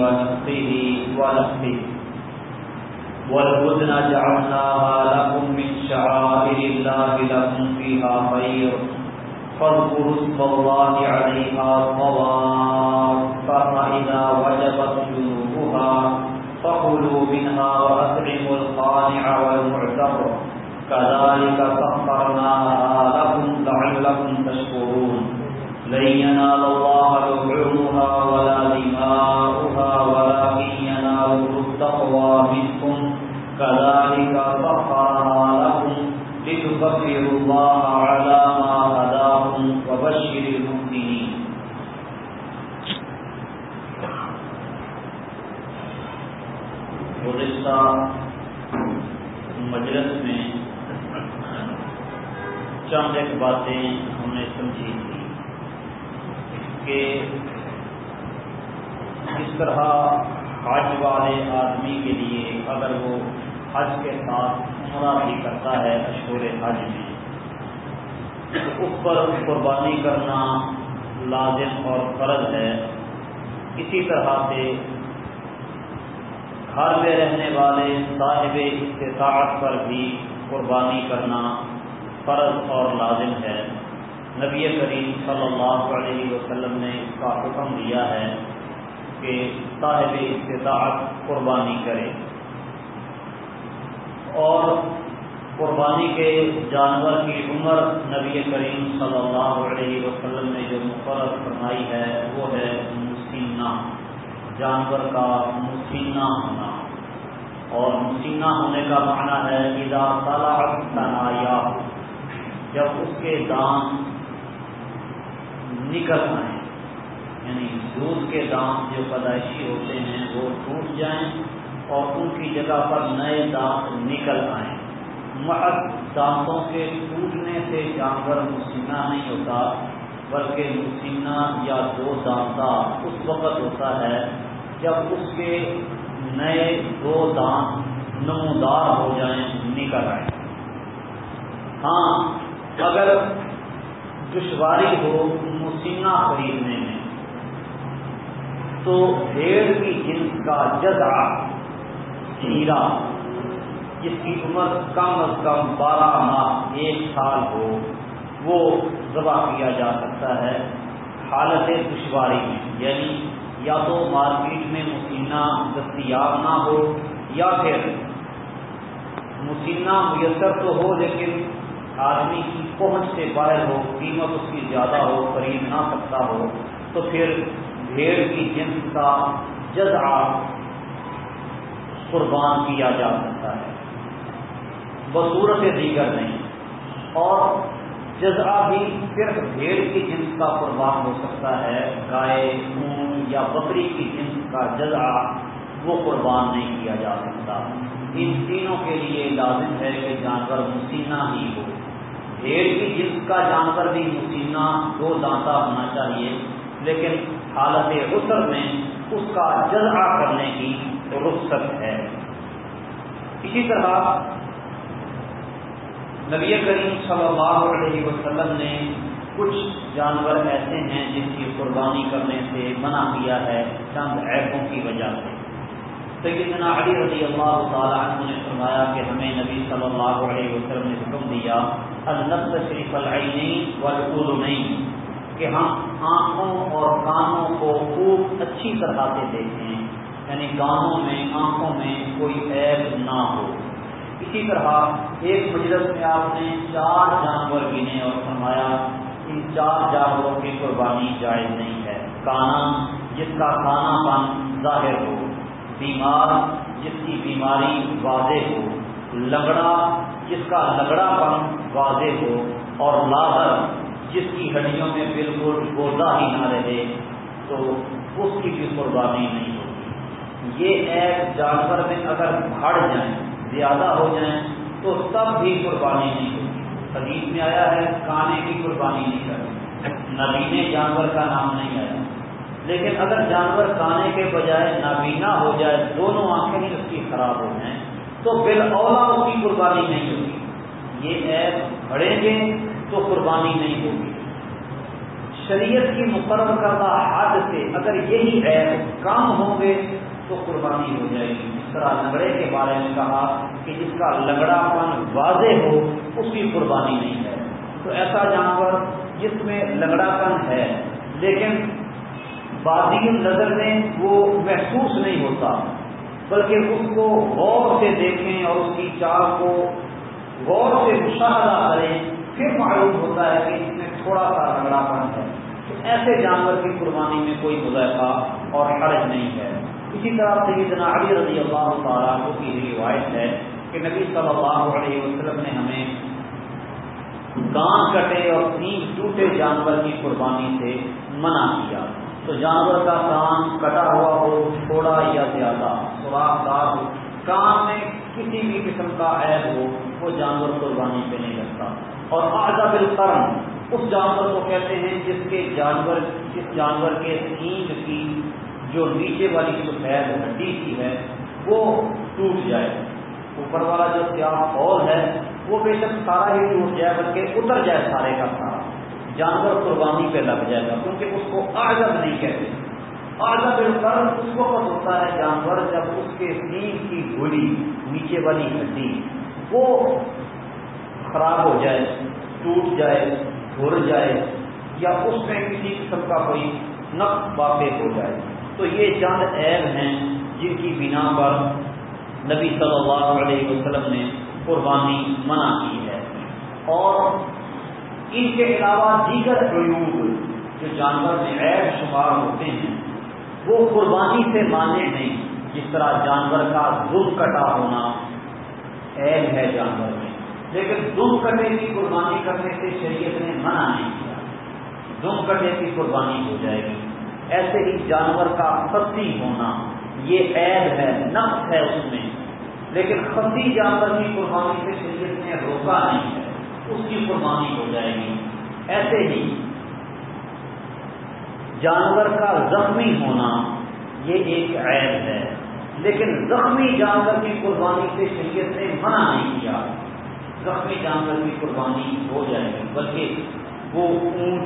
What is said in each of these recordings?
ونفخه ونفخه. والبدن جعلناها لكم من شعائر الله لكم فيها خير. فاذكروا اسم الله عليها صواف فإذا وجبت جنوبها فكلوا منها وأطعموا القانع والمعتر كذلك سخرناها لكم لعلكم تشكرون. لن ينال الله لحومها ولا دماؤها ولكن يناله التقوى منكم كذلك سخرها لكم لتكبروا الله على ما هداكم وبشر المؤمنين گزشتہ مجلس میں چند ایک باتیں ہم نے سمجھی۔ کہ کس طرح حج والے آدمی کے لیے اگر وہ حج کے ساتھ عمرہ بھی کرتا ہے اشور حج میں، تو اس پر قربانی کرنا لازم اور فرض ہے۔ اسی طرح سے گھر میں رہنے والے صاحب استطاعت پر بھی قربانی کرنا فرض اور لازم ہے۔ نبی کریم صلی اللہ علیہ وسلم نے اس کا حکم دیا ہے کہ صاحب استطاعت قربانی کرے۔ اور قربانی کے جانور کی عمر نبی کریم صلی اللہ علیہ وسلم نے جو مقرر فرمائی ہے وہ ہے مسینہ جانور کا مسینہ ہونا۔ اور مسینہ ہونے کا معنی ہے ادا صلاح تنایا جب اس کے دام نکل آئیں۔ یعنی دودھ کے دام جو پیدائشی ہوتے ہیں، وہ ٹوٹ جائیں اور ان کی جگہ پر نئے دانت نکل آئیں۔ محض دانتوں کے ٹوٹنے سے جانور مسینہ نہیں ہوتا، بلکہ مسینہ یا دو دانتا اس وقت ہوتا ہے جب اس کے نئے دو دانت نمودار ہو جائیں، نکل آئیں۔ ہاں اگر دشواری ہو مسینہ خریدنے میں۔ تو بھیڑ کی جنس کا جزا ہیرا، جس کی عمر کم از کم بارہ ماہ، ایک سال ہو، وہ ذبح کیا جا سکتا ہے حالت دشواری میں۔ یعنی یا تو مارکیٹ میں مسینہ دستیاب نہ ہو یا پھر مسینہ میسر تو ہو لیکن آدمی کی پہنچ سے باہر ہو، قیمت اس کی زیادہ ہو خرید نہ سکتا ہو، تو پھر بھیڑ کی جنس کا جزا قربان کیا جا سکتا ہے۔ بصورت دیگر نہیں۔ اور جزا بھی صرف بھیڑ کی جنس کا قربان ہو سکتا ہے، گائے اون یا بکری کی جنس کا جزا وہ قربان نہیں کیا جا سکتا۔ ان تینوں کے لیے لازم ہے کہ جانور مسینہ ہی ہو۔ بھیڑ کی جنس کا جانور بھی مسینہ دو دانتا ہونا چاہیے، لیکن حالت غسر میں اس کا جزا کرنے کی رخصت ہے۔ اسی طرح نبی کریم صلی اللہ علیہ وسلم نے کچھ جانور ایسے ہیں جن کی قربانی کرنے سے منع کیا ہے، چند ایپوں کی وجہ سے۔ سیدنا علی رضی اللہ تعالیٰ عنہ نے فرمایا کہ ہمیں نبی صلی اللہ علیہ وسلم نے حکم دیا النب شریف العین والعلنین، کہ ہم آنکھوں اور کانوں کو خوب اچھی طرح سے دیکھیں یعنی کانوں میں، آنکھوں میں کوئی عیب نہ ہو۔ اسی طرح ایک مجلس میں آپ نے چار جانور گنے اور فرمایا، ان چار جانوروں کی قربانی جائز نہیں ہے۔ کانا، جس کا کانا پن ظاہر ہو۔ بیمار جس کی بیماری واضح ہو، لگڑا جس کا لگڑا پن واضح ہو، اور لاہر جس کی ہڈیوں میں بالکل گودا ہی نہ رہے، تو اس کی بھی قربانی نہیں ہوگی یہ ایک جانور میں اگر بڑھ جائیں، زیادہ ہو جائیں، تو تب بھی قربانی نہیں ہوگی حدیث میں آیا ہے کانے کی قربانی نہیں کرنی۔ نبینے جانور کا نام نہیں آیا لیکن اگر جانور کانے کے بجائے نابینا ہو جائے، دونوں آنکھیں ہی اس کی خراب ہو جائیں، تو بال اولا اس کی قربانی نہیں ہوگی۔ یہ ایپ بڑھیں گے تو قربانی نہیں ہوگی۔ شریعت کی مقرر کردہ حد سے اگر یہی عیب کم ہوں گے تو قربانی ہو جائے گی۔ اس طرح لنگڑے کے بارے میں کہا کہ جس کا لنگڑا پن واضح ہو، اس کی قربانی نہیں ہے۔ تو ایسا جانور جس میں لنگڑا پن ہے، لیکن بادی نظر میں وہ محسوس نہیں ہوتا، بلکہ اس کو غور سے دیکھیں اور اس کی چال کو غور سے مشاہدہ کریں، پھر معلوم ہوتا ہے کہ اس میں تھوڑا سا لنگڑا پن ہے۔ تو ایسے جانور کی قربانی میں کوئی مذائقہ اور حرج نہیں ہے۔ اسی طرح سیدنا علی رضی اللہ تعالیٰ کی روایت ہے کہ نبی صلی اللہ علیہ وسلم نے ہمیں کان کٹے اور تین ٹوٹے جانور کی قربانی سے منع کیا۔ تو جانور کا کان کٹا ہوا ہو، تھوڑا یا زیادہ، سوراخ دار ہو۔ کان میں کسی بھی قسم کا عیب ہو، وہ جانور قربانی پہ نہیں لگتا۔ اور آزاد القرن، اس جانور کو کہتے ہیں جس کے جانور، جس جانور کے سینگ کی جو نیچے والی سفید ہڈی کی ہے، وہ ٹوٹ جائے۔ اوپر والا جو سیاح فول ہے، وہ بے شک سارا ہی ٹوٹ جائے، بلکہ اتر جائے سارے کا سارا۔ جانور قربانی پہ لگ جائے گا، کیونکہ اس کو آزاد نہیں کہتے۔ آزاد القرن اس وقت ہوتا ہے، جانور جب اس کے سینگ کی گولی نیچے والی ہڈی وہ خراب ہو جائے، ٹوٹ جائے، گھر جائے، یا اس میں کسی قسم کا کوئی نقص واقع ہو جائے۔ تو یہ چند عیب ہیں جن کی بنا پر نبی صلی اللہ علیہ وسلم نے قربانی منع کی ہے۔ اور ان کے علاوہ دیگر عیوب جو جانور میں عیب شمار ہوتے ہیں، وہ قربانی سے مانے نہیں، جس طرح جانور کا دم کٹا ہونا عیب ہے جانور میں۔ لیکن دم کٹے کی قربانی کرنے سے شریعت نے منع نہیں کیا۔ دم کٹے کی قربانی ہو جائے گی۔ ایسے ہی جانور کا خصی ہونا، یہ عید ہے، نقص ہے اس میں۔ لیکن خصی جانور کی قربانی سے شریعت نے روکا نہیں ہے۔ اس کی قربانی ہو جائے گی۔ ایسے ہی جانور کا زخمی ہونا یہ ایک عیب ہے۔ لیکن زخمی جانور کی قربانی سے شریعت نے منع نہیں کیا۔ زخمی جانور کی قربانی ہو جائے گی، بلکہ وہ اونٹ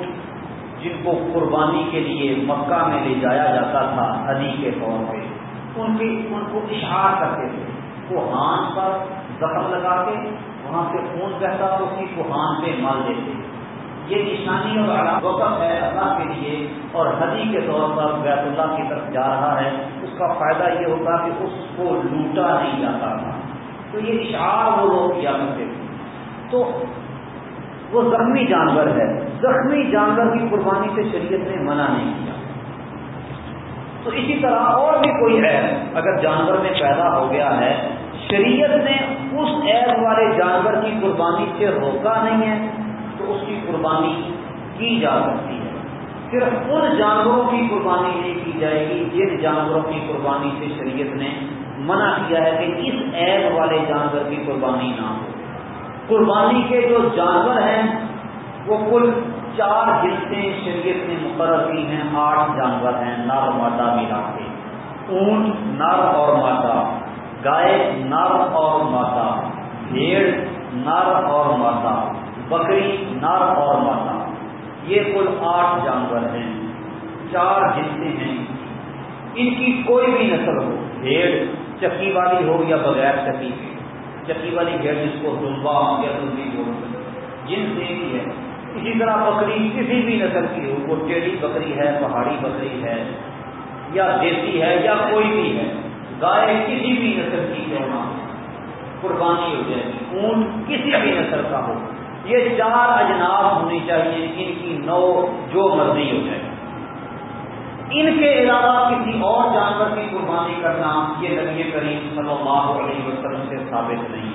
جن کو قربانی کے لیے مکہ میں لے جایا جاتا تھا ہدی کے طور پہ، ان کی ان کو اشہار کرتے تھے۔ وہ ہان پر زخم لگا کے وہاں سے خون بہتا اسی کو ہان پہ مال دیتے یہ نشانی اور وقت ہے اللہ کے لیے اور ہدی کے طور پر بیت اللہ کی طرف جا رہا ہے۔ اس کا فائدہ یہ ہوتا کہ اس کو لوٹا نہیں جاتا۔ تھا تو یہ اشعار وہ لوگ کیا کرتے تھے؟ تو وہ زخمی جانور ہے۔ زخمی جانور کی قربانی سے شریعت نے منع نہیں کیا۔ تو اسی طرح اور بھی کوئی عیب اگر جانور میں پیدا ہو گیا ہے شریعت نے اس عیب والے جانور کی قربانی سے روکا نہیں ہے تو اس کی قربانی کی جا سکتی ہے۔ صرف ان جانوروں کی قربانی نہیں کی جائے گی جن جانوروں کی قربانی سے شریعت نے منع کیا ہے کہ اس عیب والے جانور کی قربانی نہ ہو۔ قربانی کے جو جانور ہیں، وہ کل چار جنسیں شریعت نے مقرر کی ہیں، آٹھ جانور ہیں، نر مادا ملا کے اونٹ، نر اور مادا گائے، نر اور مادا بھیڑ، نر اور مادا بکری، نر اور مادا یہ کل آٹھ جانور ہیں، چار جنسیں ہیں۔ ان کی کوئی بھی نسل ہو، بھیڑ، چکی والی ہو یا بغیر چکی۔ کی چکی والی بھیڑ جس کو ڈلبا یا دلبی بولتے جن سے ہی ہے۔ اسی طرح بکری کسی بھی نسل کی ہو، وہ ٹیڑھی بکری ہے، پہاڑی بکری ہے، یا دیسی ہے، یا کوئی بھی ہے۔ گائے کسی بھی نسل کی کہنا قربانی ہو جائے گی۔ اونٹ کسی بھی نسل کا ہو۔ یہ چار اجناس ہونی چاہیے۔ ان کی نو جو مرضی ہو جائے۔ ان کے علاوہ کسی اور جانور کی قربانی کرنا یہ نبی کریم صلی اللہ علیہ وسلم سے ثابت نہیں۔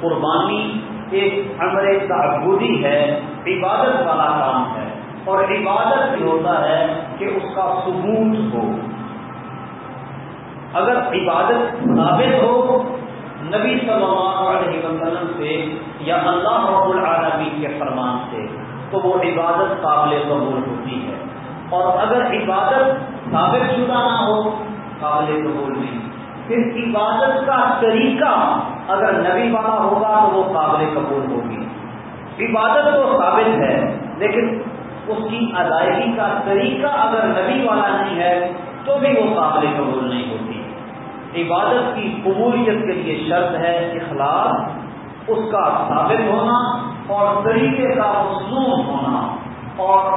قربانی ایک امر تعبدی ہے، عبادت والا کام ہے۔ اور عبادت بھی ہوتا ہے کہ اس کا ثبوت ہو۔ اگر عبادت ثابت ہو، نبی صلی اللہ علیہ وسلم سے یا اللہ رب العالمین کے فرمان سے، تو وہ عبادت قابل قبول ہوتی ہے۔ اور اگر عبادت ثابت شدہ نہ ہو، قابل قبول نہیں۔ پھر عبادت کا طریقہ اگر نبی والا ہوگا، تو وہ قابل قبول ہوگی۔ عبادت تو ثابت ہے، لیکن اس کی ادائیگی کا طریقہ اگر نبی والا نہیں ہے، تو بھی وہ قابل قبول نہیں ہوتی۔ عبادت کی قبولیت کے لیے شرط ہے اخلاق اس کا ثابت ہونا اور طریقے کا مصنوع ہونا اور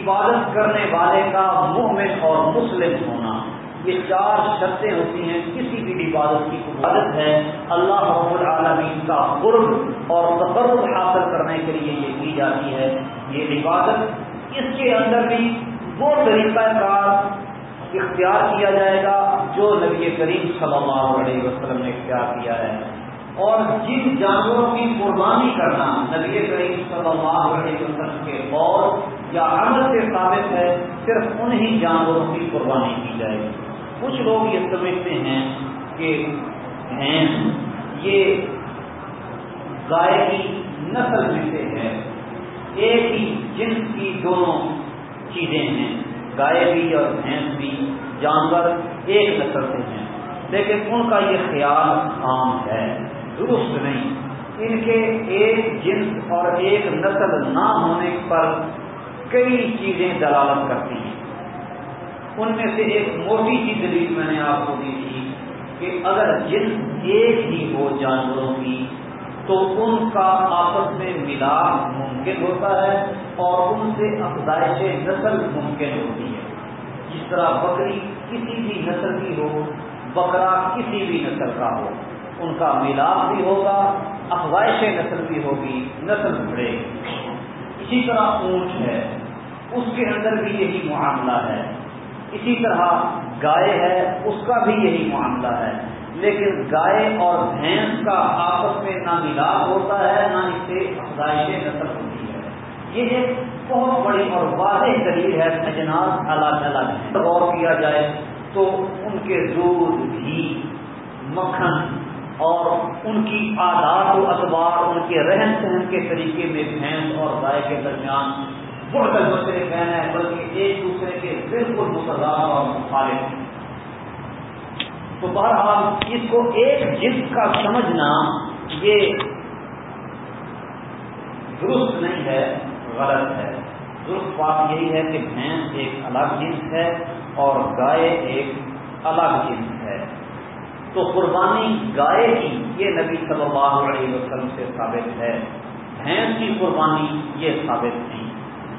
عبادت کرنے والے کا مومن اور مسلم ہونا۔ یہ چار شرطیں ہوتی ہیں، کسی بھی عبادت کی عبادت ہے۔ اللہ رب العالمین کا قرب اور تقرب حاصل کرنے کے لیے یہ کی جاتی ہے۔ یہ عبادت، اس کے اندر بھی وہ طریقہ کار اختیار کیا جائے گا جو نبی کریم صلی اللہ علیہ وسلم نے اختیار کیا ہے۔ اور جن جانوروں کی قربانی کرنا نبی کریم صلی اللہ علیہ وسلم کے اور یا عمل سے ثابت ہے، صرف انہی جانوروں کی قربانی کی جائے۔ گی کچھ لوگ یہ سمجھتے ہیں کہ بھینس یہ گائے کی نسل میں سے ہے۔ ایک ہی جنس کی دونوں چیزیں ہیں، گائے بھی اور بھینس بھی، جانور ایک نسل سے ہیں لیکن ان کا یہ خیال عام ہے، درست نہیں۔ ان کے ایک جنس اور ایک نسل نہ ہونے پر کئی چیزیں دلالت کرتی ہیں۔ ان میں سے ایک موٹی سی دلیل میں نے آپ کو دی تھی کہ اگر جن ایک ہی ہو جانوروں کی، تو ان کا آپس میں ملاپ ممکن ہوتا ہے اور ان سے افزائش نسل ممکن ہوتی ہے۔ جس طرح بکری کسی بھی نسل کی ہو بکرا کسی بھی نسل کا ہو، ان کا ملاپ بھی ہوگا، افزائش نسل بھی ہوگی، نسل بڑھے گی۔ اسی طرح اونٹ ہے، اس کے اندر بھی یہی معاملہ ہے۔ اسی طرح گائے ہے، اس کا بھی یہی معاملہ ہے۔ لیکن گائے اور بھینس کا آپس میں نہ ملاپ ہوتا ہے، نہ اس سے افزائش نسل ہوتی ہے۔ یہ ایک بہت بڑی اور واضح دلیل ہے اجناس الگ الگ غور کیا جائے تو ان کے دودھ، گھی، مکھن اور ان کی عادات و اخبار ان کے رہن سہن کے طریقے میں بھینس اور گائے کے درمیان بڑھ کر دوسرے کہنا ہے بلکہ ایک دوسرے کے بالکل متضاد اور مخالف تو بہرحال اس کو ایک جنس کا سمجھنا یہ درست نہیں ہے۔ غلط ہے۔ درست بات یہی ہے کہ بھینس ایک الگ جنس ہے اور گائے ایک الگ جنس ہے۔ تو قربانی گائے کی یہ نبی صلی اللہ علیہ وسلم سے ثابت ہے۔ بھینس کی قربانی یہ ثابت نہیں۔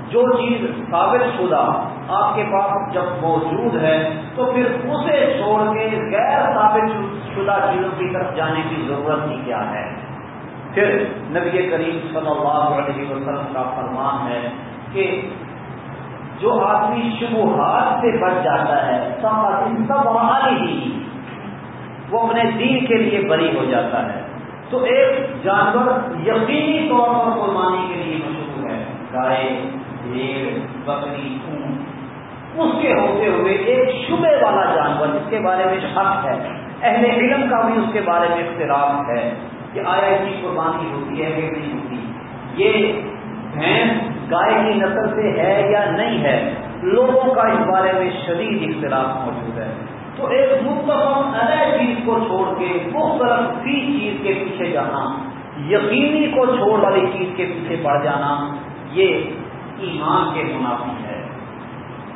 جو چیز ثابت شدہ آپ کے پاس جب موجود ہے، تو پھر اسے چھوڑ کے غیر ثابت شدہ چیزوں کی طرف جانے کی ضرورت ہی کیا ہے؟ پھر نبی کریم صلی اللہ علیہ وسلم کا فرمان ہے کہ جو آدمی شبہات سے بچ جاتا ہے سب ہی، وہ اپنے دین کے لیے بری ہو جاتا ہے۔ تو ایک جانور یقینی طور پر قربانی کے لیے مشہور ہے۔ گائے، بھیڑ، بکری اون اس کے ہوتے ہوئے ایک شبے والا جانور، جس کے بارے میں حق ہے، اہل علم کا بھی اس کے بارے میں اختلاف ہے۔ کہ آیا اس کی قربانی ہوتی ہے کہ نہیں ہوتی؟ یہ بھینس گائے کی نسل سے ہے یا نہیں ہے؟ لوگوں کا اس بارے میں شدید اختلاف موجود ہے۔ تو ایک متفق علیہ چیز کو چھوڑ کے، مختلف سی چیز کے پیچھے جانا، یقینی کو چھوڑ والی چیز کے پیچھے پڑ جانا، یہ ایمان کے منافی ہے۔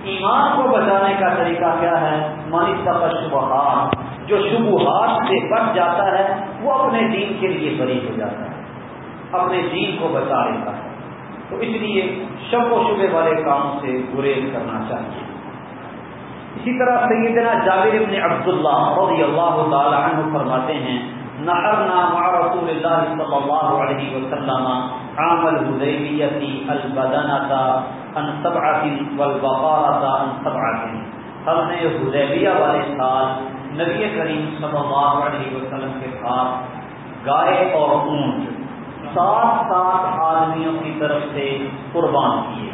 ایمان کو بچانے کا طریقہ کیا ہے؟ مانی کا شبہات جو شبہات سے بچ جاتا ہے، وہ اپنے دین کے لیے بری ہو جاتا ہے، اپنے دین کو بچا لیتا ہے۔ تو اس لیے شب و شبے والے کاموں سے گریز کرنا چاہیے۔ اسی طرح سیدنا جابر ابن عبداللہ رضی اللہ تعالی عنہ فرماتے ہیں، نحرنا مع رسول اللہ صلی اللہ علیہ وسلم عام الحدیبیتی البدنتا ان سبعت والبقارتا ان سبعت ہم نے حدیبیہ والے سال نبی کریم صلی اللہ علیہ وسلم کے ساتھ گائے اور اونٹ سات سات آدمیوں کی طرف سے قربان کیے۔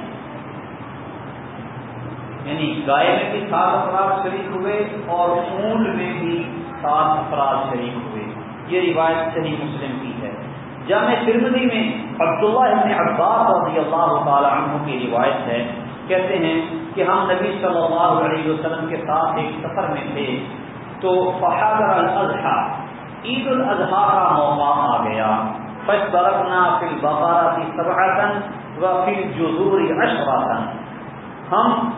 یعنی گائے میں بھی سات افراد شریک ہوئے اور اونٹ میں بھی سات افراد شریک ہوئے۔ یہ روایت صحیح مسلم کی ہے۔ جامع ترمدی میں عبداللہ ابن عباس رضی اللہ تعالی عنہ کی روایت ہے۔ کہتے ہیں کہ ہم نبی صلی اللہ علیہ وسلم کے ساتھ ایک سفر میں تھے۔ تو فحاضر الاضحیٰ عید الاضحیٰ کا موقع آ گیا۔ فش برقنا فل بقارہ کی سبحتن پھر جزوری اشواتن ہم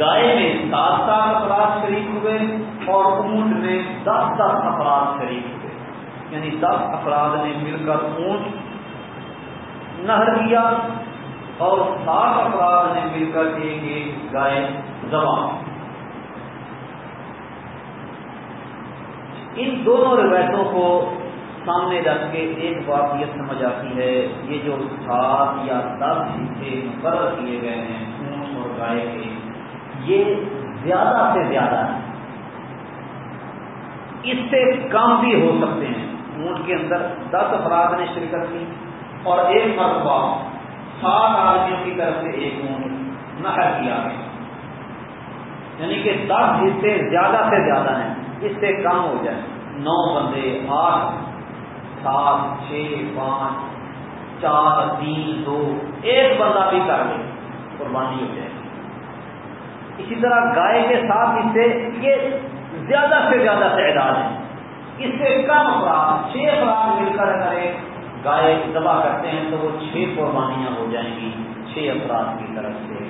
گائے میں سات سات افراد شریک ہوئے اور اونٹ میں دس دس افراد شریک ہوئے۔ یعنی دس افراد نے مل کر اونٹ نہر کیا اور سات افراد نے مل کر ایک ایک گائے زبان ان دونوں روایتوں کو سامنے رکھ کے ایک بات یہ سمجھ آتی ہے، یہ جو سات یا دس حصے مقرر کیے گئے ہیں، اونٹ اور گائے کے، یہ زیادہ سے زیادہ ہے اس سے کم بھی ہو سکتے ہیں۔ اونٹ کے اندر دس افراد نے شرکت کی اور ایک مرتبہ سات آدمیوں کی طرف سے ایک اونٹ نقل کیا گیا یعنی کہ دس حصے زیادہ سے زیادہ ہیں، اس سے کم ہو جائے نو بندے، آٹھ، سات، چھ، پانچ، چار، تین، دو، ایک بندہ بھی کر لے، قربانی ہو جائے۔ اسی طرح گائے کے ساتھ اس سے یہ زیادہ سے زیادہ تعداد ہے اس سے کم افراد، چھ افراد مل کر اگر گائے دبا کرتے ہیں تو وہ چھ قربانیاں ہو جائیں گی، چھ افراد کی طرف سے۔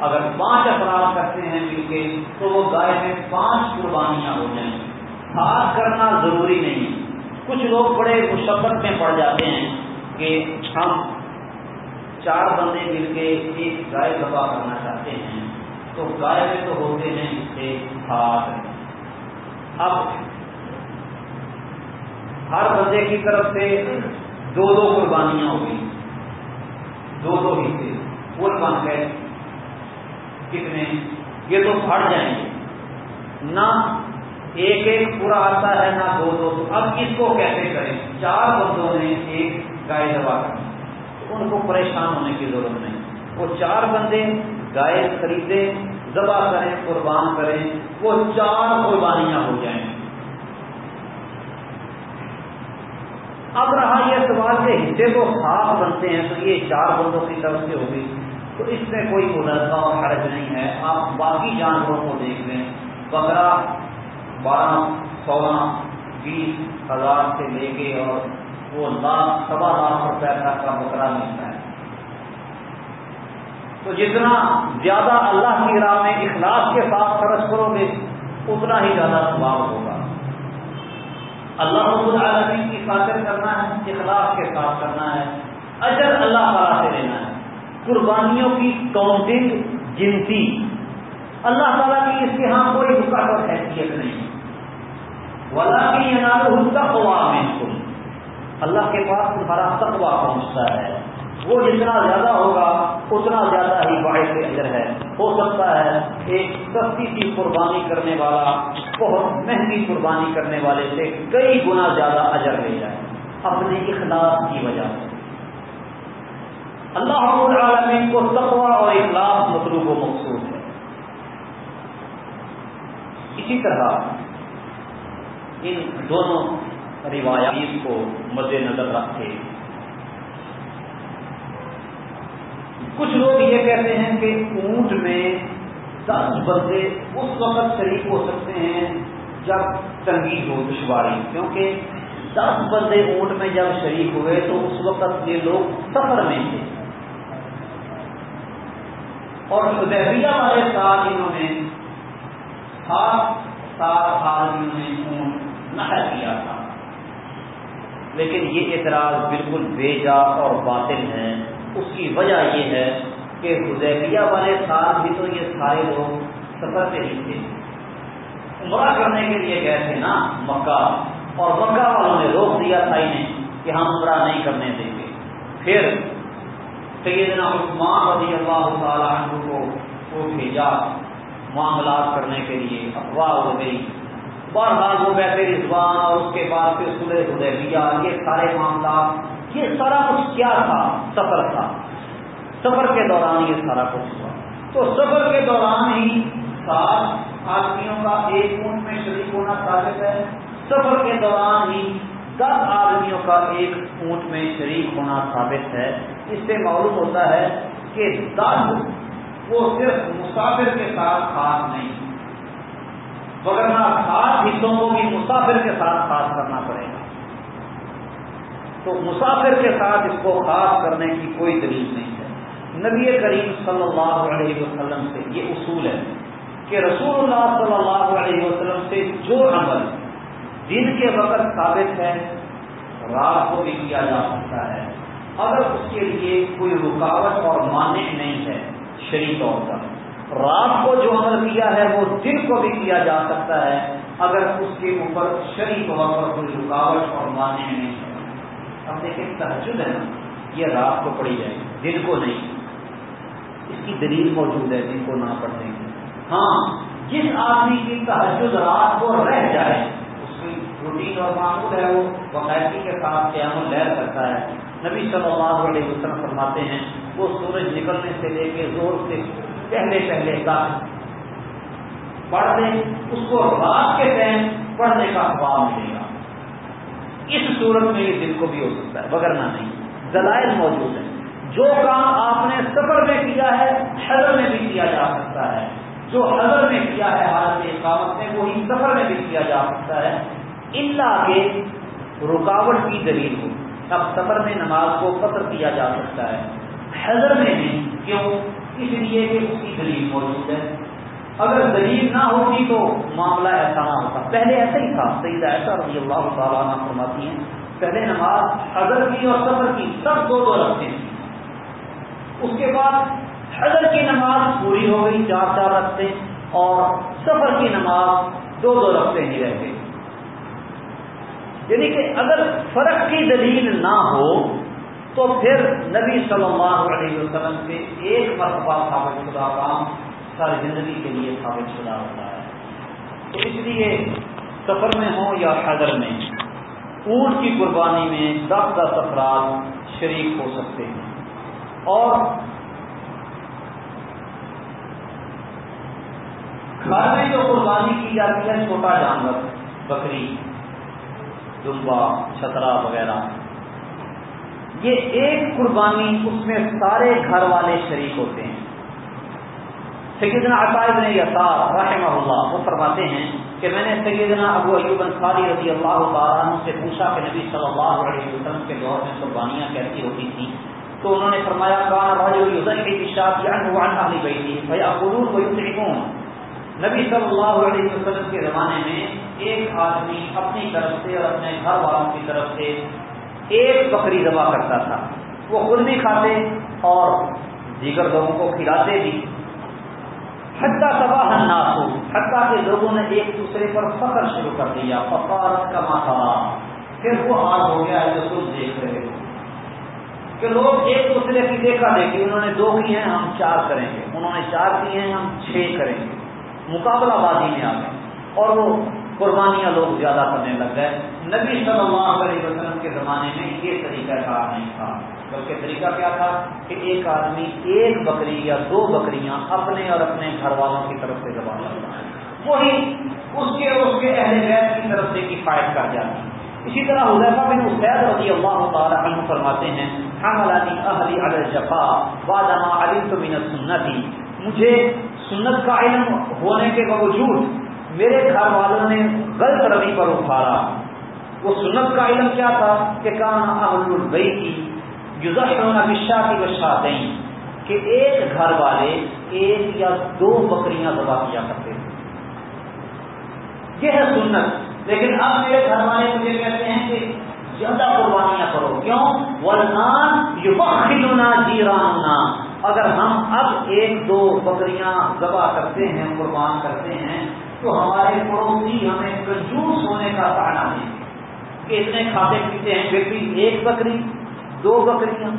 اگر پانچ افراد کرتے ہیں مل کے، تو وہ گائے میں پانچ قربانیاں ہو جائیں۔ گی خاص کرنا ضروری نہیں۔ کچھ لوگ بڑے مشقت میں پڑ جاتے ہیں کہ ہم چار بندے مل کے ایک گائے دبا کرنا چاہتے ہیں۔ تو گائے میں تو ہوتے ہیں اس سے ہاتھ اب ہر بندے کی طرف سے دو دو قربانیاں ہو گئی دو دو حصے۔ پور بن گئے؟ کتنے؟ یہ تو بڑھ جائیں گے۔ نہ ایک ایک پورا آتا ہے، نہ دو دو۔ اب اس کو کیسے کریں؟ چار بندوں نے ایک گائے دبا کر ان کو پریشان ہونے کی ضرورت نہیں۔ وہ چار بندے گائے خریدے، دبا کریں، قربان کریں، وہ چار قربانیاں ہو جائیں۔ اب رہا یہ سوال کے حصے تو خاص بنتے ہیں، تو یہ چار بندوں کی طرف سے ہوگی۔ تو اس میں کوئی مدرسہ اور حرج نہیں ہے۔ آپ باقی جانوروں کو دیکھ لیں۔ پندرہ، بارہ، سولہ، بیس ہزار سے لے کے اور وہ لاکھ، سوا لاکھ روپے تک کا بکرا ملتا ہے۔ تو جتنا زیادہ اللہ کی راہ میں اخلاص کے ساتھ خرچ کرو گے، اتنا ہی زیادہ سواب ہوگا۔ اللہ رب العالمین کی خاطر کرنا ہے اخلاق کے ساتھ کرنا ہے، اجر اللہ تعالیٰ سے لینا ہے۔ قربانیوں کی کاؤنٹنگ جنسی اللہ تعالیٰ کی اس کے ہاں کوئی رکاوٹ اور حیثیت نہیں۔ ولا کی انار تقوا میں اللہ کے پاس تمہارا تقوا پہنچتا ہے۔ وہ جتنا زیادہ ہوگا، اتنا زیادہ ہی باعث اجر ہے۔ ہو سکتا ہے ایک سستی سی قربانی کرنے والا، بہت مہنگی قربانی کرنے والے سے کئی گنا زیادہ اجر لے جائے۔ اپنے اخلاص کی وجہ سے۔ اللہ العالمین کو تقوا اور اخلاص مطلوب و مقصود ہے۔ اسی طرح ان دونوں روایات کو مد نظر رکھے کچھ لوگ یہ کہتے ہیں کہ اونٹ میں دس بندے اس وقت شریک ہو سکتے ہیں جب تنگی ہو، دشواری، کیونکہ دس بندے اونٹ میں جب شریک ہوئے تو اس وقت یہ لوگ سفر میں تھے۔ اور ادیبیہ والے ساتھ انہوں نے سات سات آدمیوں نے اونٹ نہ کیا تھا۔ لیکن یہ اعتراض بالکل بے جا اور باطل ہے۔ اس کی وجہ یہ ہے کہ حدیبیہ والے سال بھی تو یہ سارے لوگ سفر سے ہی تھے۔ عمرہ کرنے کے لیے گئے تھے نا مکہ، اور مکہ والوں نے روک دیا تھا انہیں کہ ہم عمرہ نہیں کرنے دیں گے۔ پھر سیدنا عثمان رضی اللہ تعالیٰ عنہ کو وہ بھیجا۔ معاملات کرنے کے لیے افواہ ہو گئی۔ بہرحال وہ بیٹھے رضوان اور اس کے بعد پھر سلح حدیبیہ، یہ سارے معاملات یہ سارا کچھ کیا تھا؟ سفر تھا۔ سفر کے دوران یہ سارا کچھ ہوا۔ تو سفر کے دوران ہی سات آدمیوں کا ایک اونٹ میں شریک ہونا ثابت ہے۔ سفر کے دوران ہی دس آدمیوں کا ایک اونٹ میں شریک ہونا ثابت ہے۔ اس سے معلوم ہوتا ہے کہ دس وہ صرف مسافر کے ساتھ خاص نہیں مگر خاص حصوں کو بھی مسافر کے ساتھ خاص کرنا پڑے گا۔ تو مسافر کے ساتھ اس کو خاص کرنے کی کوئی دلیل نہیں ہے۔ نبی کریم صلی اللہ علیہ وسلم سے یہ اصول ہے کہ رسول اللہ صلی اللہ علیہ وسلم سے جو عمل دن کے وقت ثابت ہے، رات کو بھی کیا جا سکتا ہے۔ اگر اس کے لیے کوئی رکاوٹ اور مانع نہیں ہے شریف طور پر، رات کو جو عمل کیا ہے، وہ دن کو بھی کیا جا سکتا ہے۔ اگر اس کے اوپر شریف طور پر کوئی رکاوٹ اور مانع نہیں ہے اب دیکھیں تحجد ہے نا یہ رات کو پڑی جائے دن کو نہیں۔ اس کی دلیل موجود ہے، دن کو نہ پڑھنے کی۔ ہاں جس آدمی کی تحجد رات کو رہ جائے، اس کی روٹین اور معمول ہے، وہ باقاعدگی کے ساتھ قیام لہر کرتا ہے۔ نبی صلی اللہ علیہ وسلم فرماتے ہیں، وہ سورج نکلنے سے لے کے زور سے پہلے پہلے کا پڑھ دیں اس کو رات کے ٹائم پڑھنے کا خواب ملے گا۔ اس صورت میں یہ دل کو بھی ہو سکتا ہے وغیرہ نہیں دلائل موجود ہیں۔ جو کام آپ نے سفر میں کیا ہے، حضر میں بھی کیا جا سکتا ہے۔ جو حضر میں کیا ہے، حالت اقامت میں، وہی سفر میں بھی کیا جا سکتا ہے۔ اللہ کے رکاوٹ کی دلیل ہو۔ اب سفر میں نماز کو قطر کیا جا سکتا ہے۔ حضر میں نہیں کیوں؟ اس لیے کہ اس کی دلیل موجود ہے۔ اگر دلیل نہ ہوتی تو معاملہ ایسا نہ ہوتا۔ پہلے ایسا ہی تھا۔ سعید ایسا رضی اللہ تعالیٰ نہ فرماتی ہیں، پہلے نماز حضر کی اور سفر کی سب دو دو رکھتے تھے اس کے بعد حضر کی نماز پوری ہو گئی، چار چار رکھتے اور سفر کی نماز دو دو رکھتے ہی رہتے یعنی کہ اگر فرق کی دلیل نہ ہو تو پھر نبی صلی اللہ علیہ وسلم سے ایک مرتبہ ثابت شدہ کام ساری زندگی کے لیے ثابت شدہ ہوتا ہے۔ تو اس لیے سفر میں ہو یا حضر میں، اونٹ کی قربانی میں دس دس افراد شریک ہو سکتے ہیں۔ اور گھر میں جو قربانی کی جاتی ہے، چھوٹا جانور، بکری دمبا چھترا وغیرہ، یہ ایک قربانی اس میں سارے گھر والے شریک ہوتے ہیں۔ سیدنا عقائد نے یسار رحمہ اللہ وہ فرماتے ہیں کہ میں نے سیدنا ابو ایوب انصاری رضی اللہ تعالیٰ عنہ سے پوچھا کہ نبی صلی اللہ علیہ وسلم کے دور میں قربانیاں کیسی ہوتی تھیں؟ تو انہوں نے فرمایا، کان راجو اہل بیتی فیاقولون ویطعمون. نبی صلی اللہ علیہ وسلم کے زمانے میں ایک آدمی اپنی طرف سے اور اپنے گھر والوں کی طرف سے ایک بکری ذبح کرتا تھا۔ وہ خود بھی کھاتے اور دیگر لوگوں کو کھلاتے بھی۔ حتیٰ تباہ الناس. حتیٰ کے لوگوں نے ایک دوسرے پر فخر شروع کر دیا. فقارت کا ماتھا پھر وہ حال ہو گیا جو تم دیکھ رہے ہو. کہ لوگ ایک دوسرے کی دیکھا دیکھی. انہوں نے دو کی ہیں، ہم چار کریں گے. انہوں نے چار کی ہیں، ہم چھ کریں گے. مقابلہ بازی میں آ گئے. اور وہ قربانیاں لوگ زیادہ کرنے لگ گئے. نبی صلی اللہ علیہ وسلم کے زمانے میں یہ طریقہ کار نہیں تھا. بلکہ طریقہ کیا تھا کہ ایک آدمی ایک بکری یا دو بکریاں اپنے اور اپنے گھر والوں کی طرف سے کرتا ہے۔ وہی اس کے اس کے اہل بیت کی طرف سے کفایت کر جاتی اسی طرح حضیفہ بن اسید رضی اللہ تعالیٰ عنہ فرماتے ہیں حملانی اہلی علی الجفا وادما علمت من السنتی. مجھے سنت کا علم ہونے کے باوجود میرے گھر والوں نے غلط روی پر اٹھارا وہ سنت کا علم کیا تھا کہ کہاں اہل البئی کی یوزا بشا کی بشا کہ ایک گھر والے ایک یا دو بکریاں دبا کیا کرتے تھے یہ ہے سنت۔ لیکن اب میرے گھر والے مجھے کہتے ہیں کہ زیادہ قربانیاں کرو۔ کیوں؟ ورنان یونا جیرانا اگر ہم اب ایک دو بکریاں ذبح کرتے ہیں، قربان کرتے ہیں، تو ہمارے پڑوسی ہمیں کنجوس ہونے کا سہنا دیں کہ اتنے کھاتے پیتے ہیں، پھر بھی ایک بکری۔ دو بکریاں۔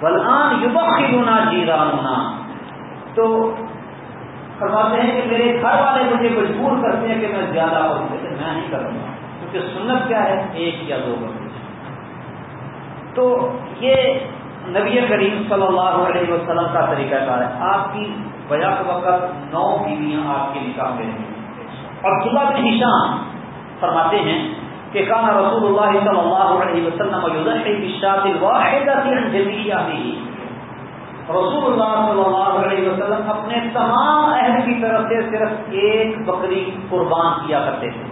بلان یونا جیرانا تو فرماتے ہیں کہ میرے گھر والے مجھے مجبور کرتے ہیں کہ میں زیادہ کروں لیکن میں نہیں کروں گا۔ کیونکہ سنت کیا ہے؟ ایک یا دو بکری۔ تو یہ نبی کریم صلی اللہ علیہ وسلم کا طریقہ کار ہے۔ آپ کی بجا کے وقت نو بیویاں آپ کے نکاح میں رہیں اور بن ہشام فرماتے ہیں کہ کانا رسول اللہ صلی اللہ علیہ وسلم رسول اللہ صلی اللہ علیہ وسلم اپنے تمام اہل کی طرف سے صرف ایک بکری قربان کیا کرتے تھے۔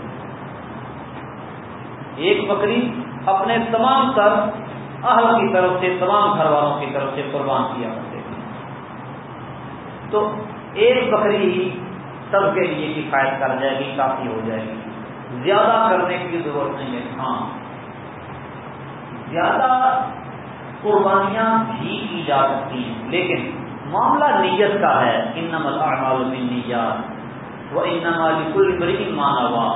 ایک بکری اپنے تمام تر اہل کی طرف سے، تمام گھر والوں کی طرف سے قربان کیا کرتے تھے۔ تو ایک بکری ہی سب کے لیے کفایت کر جائے گی، کافی ہو جائے گی۔ زیادہ کرنے کی ضرورت نہیں ہے۔ ہاں۔ زیادہ قربانیاں بھی کی جا سکتی ہیں، لیکن معاملہ نیت کا ہے۔ ان نیت وہ ان کل بری مانا ہوا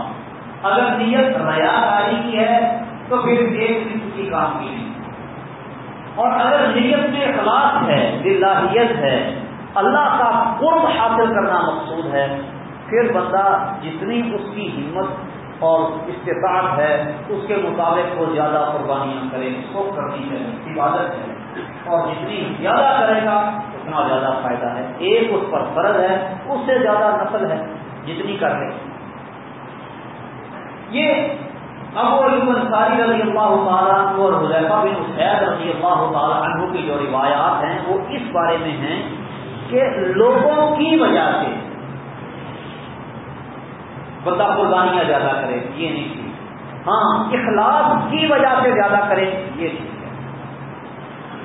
اگر نیت ریا کاری کی ہے، تو پھر ایک کی کام کی نہیں۔ اور اگر نیت میں اخلاق ہے دلاحیت ہے، اللہ کا قرب حاصل کرنا مقصود ہے، پھر بندہ جتنی اس کی ہمت اور استطاعت ہے، اس کے مطابق وہ زیادہ قربانیاں کرے اس کو کرنی چاہیے عبادت ہے۔ اور جتنی زیادہ کرے گا، اتنا زیادہ فائدہ ہے۔ ایک اس پر فرض ہے، اس سے زیادہ نسل ہے، جتنی کر لے یہ ابو علم انصاری رضی اللہ تعالیٰ اور حضیفہ بن حسین رضی اللہ تعالیٰ عنہ کی جو روایات ہیں، وہ اس بارے میں ہیں کہ لوگوں کی وجہ سے بندہ قربانیاں زیادہ کرے، یہ نہیں ٹھیک۔ ہاں اخلاص کی وجہ سے زیادہ کرے، یہ ٹھیک ہے۔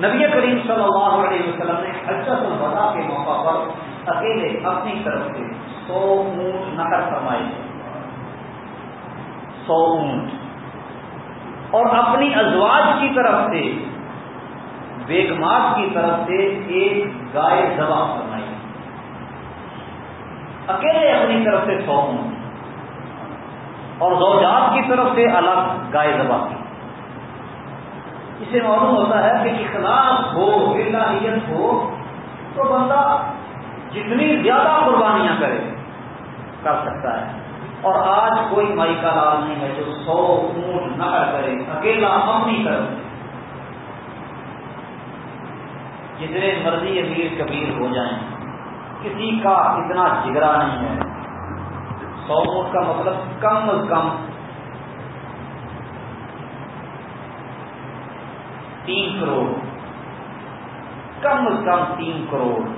نبی کریم صلی اللہ علیہ وسلم نے حجت البدا کے موقع پر اکیلے اپنی طرف سے سو اونٹ نقل فرمائے۔ سو اونٹ۔ اور اپنی ازواج کی طرف سے بیگمات کی طرف سے ایک گائے ذبح فرمائی۔ اکیلے اپنی طرف سے سو اونٹ۔ اور زوجات کی طرف سے الگ گائے دبا کی اسے معلوم ہوتا ہے کہ اخلاص ہو، الہیت ہو، تو بندہ جتنی زیادہ قربانیاں کرے کر سکتا ہے۔ اور آج کوئی مائی کا لال نہیں ہے جو سو اونٹ نہ کرے، اکیلا اپنی طرف جتنے مرضی امیر کبیر ہو جائیں، کسی کا اتنا جگرا نہیں ہے۔ سو کا مطلب کم از کم تین کروڑ، کم از کم تین کروڑ،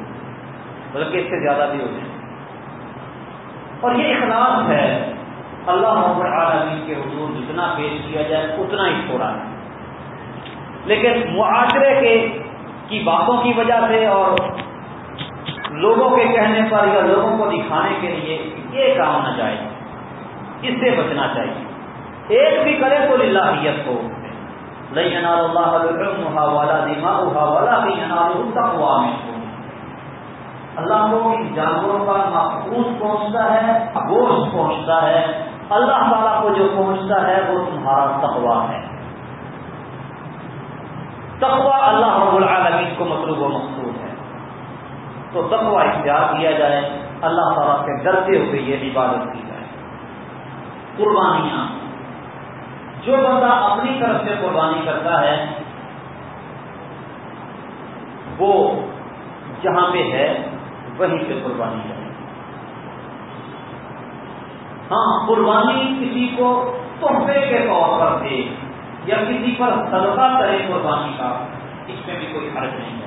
بلکہ اس سے زیادہ بھی ہو جائے اور یہ اخلاص ہے، اللہ محمد العالمین کے حضور جتنا پیش کیا جائے اتنا ہی تھوڑا ہے۔ لیکن معاشرے کے کی باتوں کی وجہ سے اور لوگوں کے کہنے پر یا لوگوں کو دکھانے کے لیے یہ کام نہ جائے، اس سے بچنا چاہیے۔ ایک بھی کرے تو للہیت ہو لئی اللہ والا دماغ والا بھی تقوا میں ہو اللہ کو ان جانوروں کا محفوظ پہنچتا ہے گوشت پہنچتا ہے۔ اللہ تعالیٰ کو جو پہنچتا ہے، وہ تمہارا تقوا ہے۔ تقوا اللہ رب العالمین کو مطلوب و مقصود ہے۔ تو تقوا اختیار کیا جائے اللہ تعالیٰ سے ڈرتے ہوئے یہ عبادت کی جائے۔ قربانیاں۔ جو بندہ اپنی طرف سے قربانی کرتا ہے، وہ جہاں پہ ہے، وہیں پہ قربانی کرے۔ ہاں قربانی کسی کو تحفے کے طور پر دے یا کسی پر صدقہ کرے قربانی کا، اس میں بھی کوئی فرق نہیں۔ ہے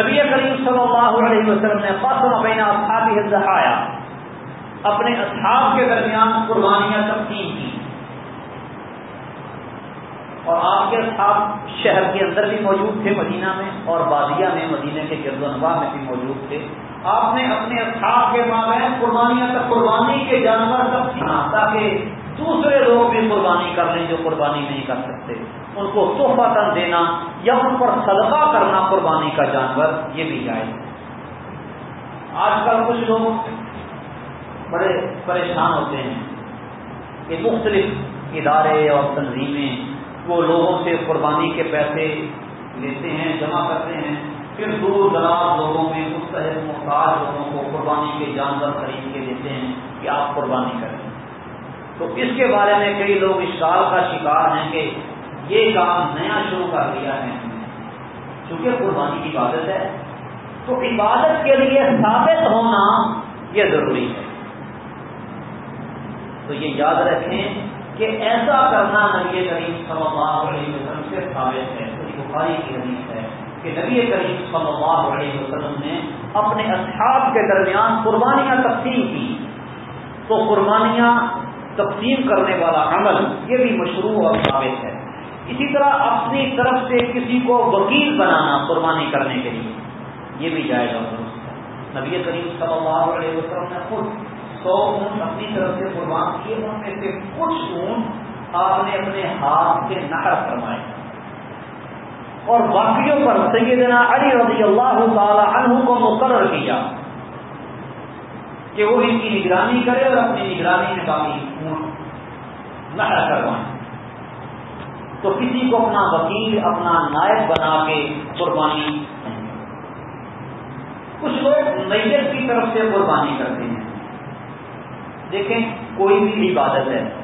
نبی کریم صلی اللہ علیہ وسلم نے فاصلہ بین اصحابی دہایا اپنے اصحاب کے درمیان قربانیاں تقسیم کی۔ اور آپ کے اصحاب شہر کے اندر بھی موجود تھے، مدینہ میں، اور بادیا میں، مدینہ کے گرد و نواح میں بھی موجود تھے۔ آپ نے اپنے اصحاب کے مابین قربانیاں تک قربانی کے جانور تقسیم تاکہ دوسرے لوگ بھی قربانی کر لیں جو قربانی نہیں کر سکتے۔ ان کو تحفہ تن دینا یا ان پر صدقہ کرنا قربانی کا جانور، یہ بھی جائے آج کل کچھ لوگ بڑے پریشان ہوتے ہیں کہ مختلف ادارے اور تنظیمیں وہ لوگوں سے قربانی کے پیسے لیتے ہیں، جمع کرتے ہیں۔ پھر دور دراز لوگوں میں مستحد محتاج لوگوں کو قربانی کے جانور خرید کے دیتے ہیں کہ آپ قربانی کریں۔ تو اس کے بارے میں کئی لوگ اشکال کا شکار ہیں کہ یہ کام نیا شروع کر دیا ہے۔ چونکہ قربانی کی عبادت ہے۔ تو عبادت کے لیے ثابت ہونا یہ ضروری ہے۔ تو یہ یاد رکھیں کہ ایسا کرنا نبی کریم صلی اللہ علیہ وسلم سے ثابت ہے۔ بخاری کی حدیث ہے کہ نبی کریم صلی اللہ علیہ وسلم نے اپنے اصحاب کے درمیان قربانیاں تقسیم کی۔ تو قربانیاں تقسیم کرنے والا عمل یہ بھی مشروع اور ثابت ہے۔ اسی طرح اپنی طرف سے کسی کو وکیل بنانا قربانی کرنے کے لیے یہ بھی جائز اور درست ہے۔ نبی کریم صلی اللہ علیہ وسلم نے خود سو اون اپنی طرف سے قربان کیے، ان میں سے کچھ اون آپ نے اپنے ہاتھ سے نہر فرمائے۔ اور باقیوں پر سیدنا علی رضی اللہ تعالی عنہ کو مقرر کیا کہ وہ ان کی نگرانی کرے اور اپنی نگرانی میں باقی اون نہر کروائیں تو کسی کو اپنا وکیل، اپنا نائب بنا کے قربانی کچھ لوگ میت کی طرف سے قربانی کرتے ہیں۔ دیکھیں، کوئی بھی عبادت ہے،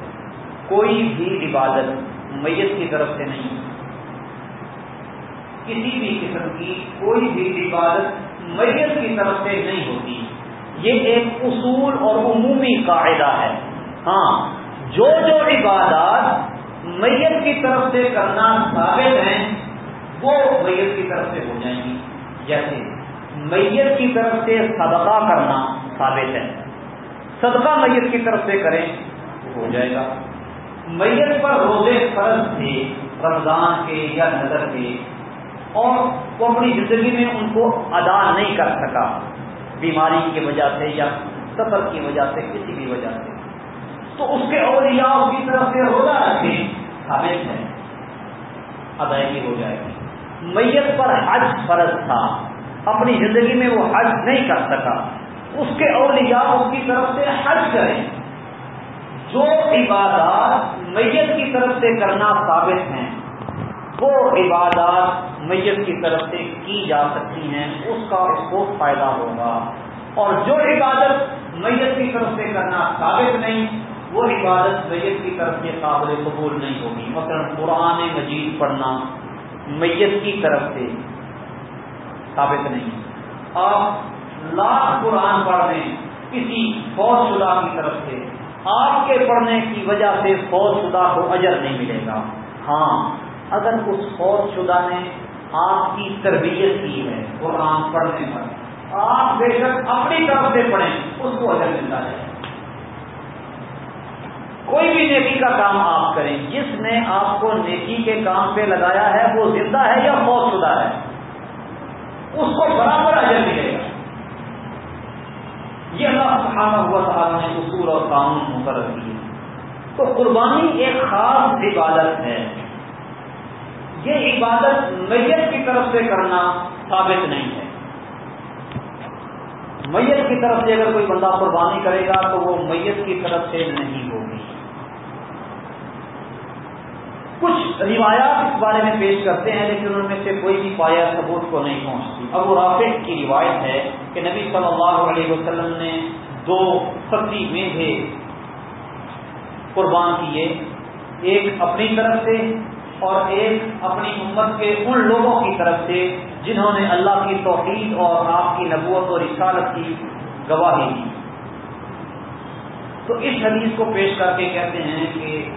کوئی بھی عبادت میت کی طرف سے نہیں۔ کسی بھی قسم کی کوئی بھی عبادت میت کی طرف سے نہیں ہوتی۔ یہ ایک اصول اور عمومی قاعدہ ہے۔ ہاں جو جو عبادات میت کی طرف سے کرنا ثابت ہیں، وہ میت کی طرف سے ہو جائیں گی۔ جیسے میت کی طرف سے صدقہ کرنا ثابت ہے۔ صدقہ میت کی طرف سے کریں ہو جائے گا۔ میت پر روزے فرض تھے، رمضان کے یا نظر کے، اور وہ اپنی زندگی میں ان کو ادا نہیں کر سکا۔ بیماری کی وجہ سے یا سفر کی وجہ سے، کسی بھی وجہ سے۔ تو اس کے اولیاء کی طرف سے روزہ رکھے ثابت ہے۔ ادائیگی ہو جائے گی۔ میت پر حج فرض تھا۔ اپنی زندگی میں وہ حج نہیں کر سکا۔ اس کے اولیاء اس کی طرف سے حج کریں۔ جو عبادات میت کی طرف سے کرنا ثابت ہیں، وہ عبادات میت کی طرف سے کی جا سکتی ہیں، اس کا اس کو فائدہ ہوگا۔ اور جو عبادت میت کی طرف سے کرنا ثابت نہیں وہ عبادت میت کی طرف سے قابل قبول نہیں ہوگی۔ مثلا قرآن مجید پڑھنا میت کی طرف سے ثابت نہیں آپ لاکھ قرآن پڑھ لیں کسی فوج شدہ کی طرف سے۔ آپ کے پڑھنے کی وجہ سے فوج شدہ کو اجر نہیں ملے گا۔ ہاں اگر اس فوج شدہ نے آپ کی تربیت کی ہے قرآن پڑھنے پر، آپ بے شک اپنی طرف سے پڑھیں، اس کو اجر ملتا ہے۔ کوئی بھی نیکی کا کام آپ کریں، جس نے آپ کو نیکی کے کام پہ لگایا ہے، وہ زندہ ہے یا فوج شدہ ہے؟ اس کو برابر اجر ملے گا۔ یہ اللہ سبحانہ ہوا تعالیٰ نے اصول اور قانون مقرر کیے۔ تو قربانی ایک خاص عبادت ہے۔ یہ عبادت میت کی طرف سے کرنا ثابت نہیں ہے۔ میت کی طرف سے اگر کوئی بندہ قربانی کرے گا، تو وہ میت کی طرف سے نہیں ہوگی کچھ روایات اس بارے میں پیش کرتے ہیں، لیکن ان میں سے کوئی بھی پایا ثبوت کو نہیں پہنچتی۔ اب وہ رافق کی روایت ہے کہ نبی صلی اللہ علیہ وسلم نے دو سبزی میڈے قربان کیے، ایک اپنی طرف سے اور ایک اپنی امت کے ان لوگوں کی طرف سے، جنہوں نے اللہ کی توحید اور آپ کی نبوت اور رسالت کی گواہی دی۔ تو اس حدیث کو پیش کر کے کہتے ہیں کہ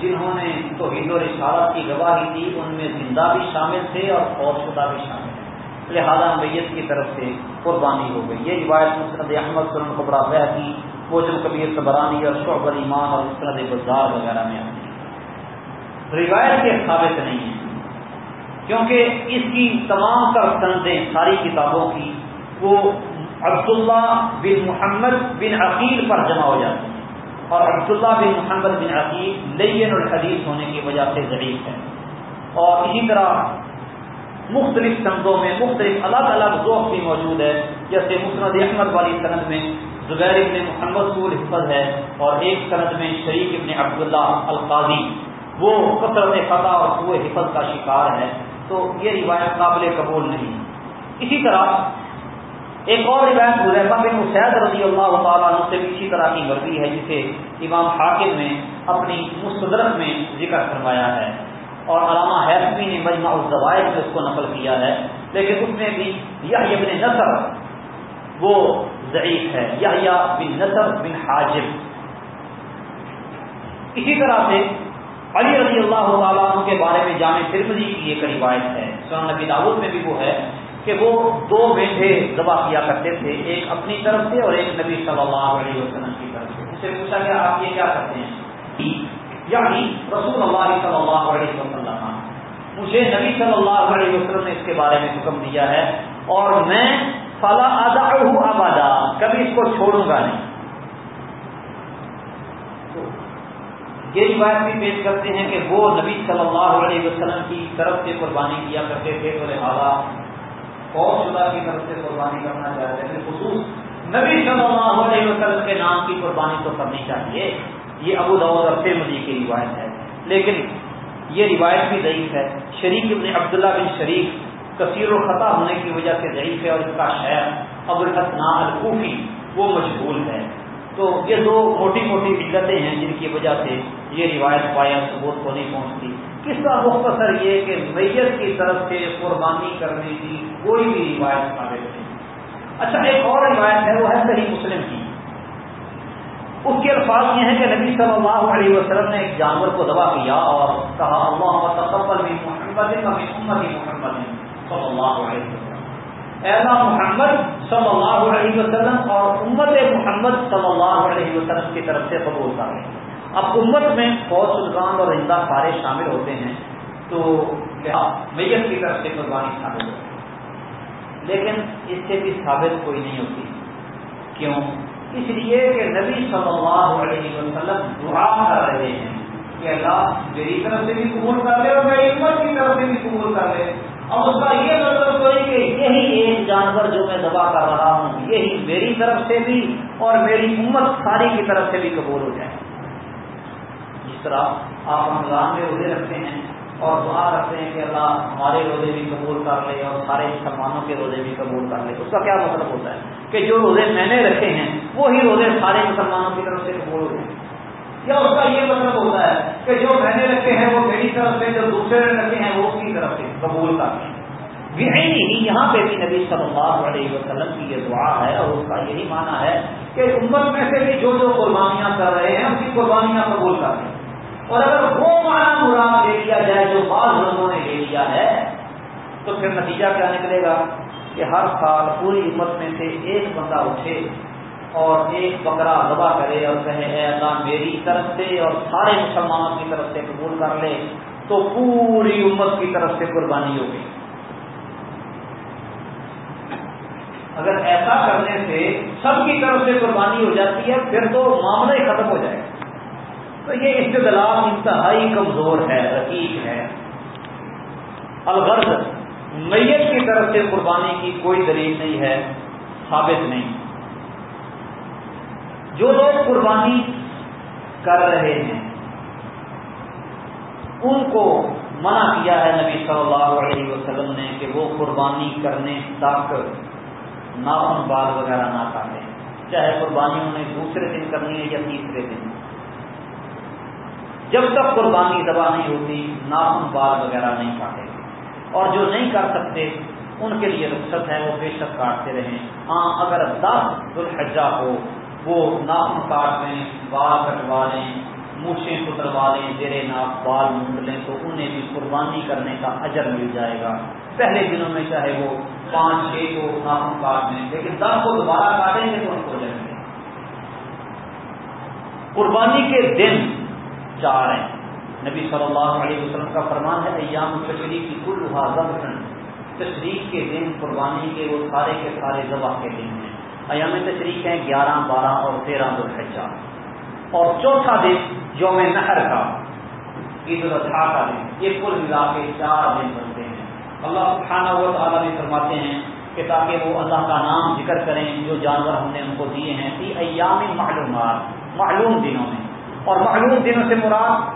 جنہوں نے تو ہند و رسالت کی گواہی دی، ان میں زندہ بھی شامل تھے اور فوج شدہ بھی شامل تھے۔ لہٰذا میت کی طرف سے قربانی ہو گئی۔ یہ روایت مسرد احمد سلم کو بڑا بہ کی بوجن کبیر، سبرانی اور شعب ایمان اور مسرد بزار وغیرہ میں آتی ہے روایت کے ثابت نہیں ہے کیونکہ اس کی تمام تر سندیں ساری کتابوں کی وہ عبداللہ بن محمد بن عقیل پر جمع ہو جاتی ہیں۔ اور عبداللہ بن محمد بن عقیق لین الحدیث ہونے کی وجہ سے ضعیف ہے اور اسی طرح مختلف سندوں میں مختلف الگ الگ ذوق بھی موجود ہے جیسے مسند احمد والی سند میں زبیر ابن محمد سور حفظ ہے اور ایک سند میں شریف ابن عبداللہ القاضی۔ وہ کثرت فتح اور سو حفظ کا شکار ہے تو یہ روایت قابل قبول نہیں۔ اسی طرح ایک اور روایت حضیفہ بن مسید رضی اللہ تعالیٰ عنہ سے اسی طرح کی مرضی ہے جسے امام حاکم نے اپنی مستدرک میں ذکر فرمایا ہے۔ اور علامہ حیثمی نے مجمع الزوائد میں اس کو نقل کیا ہے۔ لیکن اس میں بھی یہ ابن نصر وہ ضعیف ہے۔ یہ بن نصر بن حاجب اسی طرح سے علی رضی اللہ تعالیٰ عنہ کے بارے میں جامع ترمزی کی ایک روایت ہے۔ سنن نبی داود میں بھی وہ ہے۔ کہ وہ دو بیٹھے ذبح کیا کرتے تھے، ایک اپنی طرف سے اور ایک نبی صلی اللہ علیہ وسلم کی طرف سے۔ اسے پوچھا کہ آپ یہ کیا کرتے ہیں؟ یعنی رسول اللہ صلی اللہ علیہ وسلم۔ مجھے نبی صلی اللہ علیہ وسلم نے اس کے بارے میں حکم دیا ہے اور میں فلا ادا ابادا کبھی اس کو چھوڑوں گا نہیں۔ یہ روایت بھی پیش کرتے ہیں کہ وہ نبی صلی اللہ علیہ وسلم کی طرف سے قربانی کیا کرتے تھے، تو لہٰذا فوج شدہ کی طرف سے قربانی کرنا چاہتے ہیں، خصوص نبی صلی اللہ علیہ وسلم کے نام کی قربانی تو کرنی چاہیے۔ یہ ابو دعود اور مجھے کی روایت ہے۔ لیکن یہ روایت بھی ضعیف ہے۔ شریک ابن عبداللہ بن شریف کثیر و خطا ہونے کی وجہ سے ضعیف ہے اور اس کا شہر ابو الحسنا القوفی وہ مشغول ہے۔ تو یہ دو موٹی موٹی علتیں ہیں جن کی وجہ سے یہ روایت پایا ثبوت کو نہیں پہنچتی۔ کس کا مختصر یہ کہ میت کی طرف سے قربانی کرنے کی کوئی بھی روایت ثابت نہیں۔ اچھا ایک اور روایت ہے، وہ ہے صحیح مسلم کی۔ اس کے الفاظ یہ ہیں کہ نبی صلی اللہ علیہ وسلم نے ایک جانور کو دبا کیا اور کہا، اللہ تقبل بھی محمد محمد محمد صلی اللہ علیہ وسلم۔ ایسا محمد صلی اللہ علیہ وسلم اور امت محمد صلی اللہ علیہ وسلم کی طرف سے قبول کر اب امت میں فوج سلطان اور رندہ سارے شامل ہوتے ہیں، تو ہاں، میت کی طرف سے قربانی شامل ہوتی ہے۔ لیکن اس سے بھی ثابت کوئی نہیں ہوتی۔ کیوں؟ اس لیے کہ نبی صلی اللہ علیہ وسلم دعا کر رہے ہیں کہ اللہ میری طرف سے بھی قبول کر لے اور میری امت کی طرف سے بھی قبول کر لے۔ اور اس کا یہ مطلب کوئی کہ یہی ایک جانور جو میں دبا کر رہا ہوں، یہی میری طرف سے بھی اور میری امت ساری کی طرف سے بھی قبول ہو جائے۔ طرح آپ رمضان میں روزے رکھتے ہیں اور دعا کرتے ہیں کہ اللہ ہمارے روزے بھی قبول کر لے اور سارے مسلمانوں کے روزے بھی قبول کر لے۔ اس کا کیا مطلب ہوتا ہے؟ کہ جو روزے میں نے رکھے ہیں، وہی روزے سارے مسلمانوں کی طرف سے قبول ہو جائیں یا اس کا یہ مطلب ہوتا ہے کہ جو میں نے رکھے ہیں، وہ میری طرف سے، جو دوسرے نے رکھے ہیں، وہ اس کی طرف سے قبول کر لیں۔ نہیں یہاں پہ بھی نبی صلی اللہ علیہ وسلم کی یہ دعا ہے اور اس کا یہی معنی ہے کہ امت میں سے بھی جو جو قربانیاں کر رہے ہیں اس کی قربانیاں قبول کر لیں۔ اور اگر وہ معنی مراد لے لیا جائے جو بعض لوگوں نے لے لیا ہے، تو پھر نتیجہ کیا نکلے گا؟ کہ ہر سال پوری امت میں سے ایک بندہ اٹھے اور ایک بکرا دبا کرے اور کہے، اے اللہ، میری طرف سے اور سارے مسلمانوں کی طرف سے قبول کر لے، تو پوری امت کی طرف سے قربانی ہوگی اگر ایسا کرنے سے سب کی طرف سے قربانی ہو جاتی ہے، پھر تو معاملہ ہی ختم ہو جائے گا۔ تو یہ استدلال انتہائی کمزور ہے، رقیق ہے۔ الغرض، میت کی طرف سے قربانی کی کوئی دلیل نہیں ہے، ثابت نہیں۔ جو لوگ قربانی کر رہے ہیں، ان کو منع کیا ہے نبی صلی اللہ علیہ وسلم نے کہ وہ قربانی کرنے تک ناخن بال وغیرہ نہ کاٹیں چاہے قربانی انہیں دوسرے دن کرنی ہے یا تیسرے دن۔ جب تک قربانی دبا نہیں ہوتی، ناخن بال وغیرہ نہیں کاٹے۔ اور جو نہیں کر سکتے، ان کے لیے رخصت ہے، وہ بے شک کاٹتے رہیں۔ ہاں اگر دس دلحجہ ہو، وہ ناخن کاٹ لیں بال کٹوا لیں، مونچھیں کتروا لیں، زیرے ناک بال مونڈ لیں، تو انہیں بھی قربانی کرنے کا اجر مل جائے گا۔ پہلے دنوں میں چاہے وہ پانچ، چھ کو ناخن کاٹ لیں لیکن دس کو دوبارہ کاٹیں گے تو ان کو جائیں گے۔ قربانی کے دن چار ہیں۔ نبی صلی اللہ علیہ وسلم کا فرمان ہے، ایام تشریح کی کل ضبط تشریح کے دن، قربانی کے وہ سارے کے سارے ذبح کے دن ہیں۔ ایام تشریح ہیں گیارہ، بارہ اور تیرہ دو اور چوتھا دن یوم نہر کا، عید الاضحیٰ کا دن۔ یہ کل ملا کے چار دن بنتے ہیں۔ اللہ سبحانہ و تعالیٰ بھی فرماتے ہیں کہ تاکہ وہ اللہ کا نام ذکر کریں، جو جانور ہم نے ان کو دیے ہیں ایام معلومات، معلوم دنوں میں۔ اور معلوم دنوں سے مراد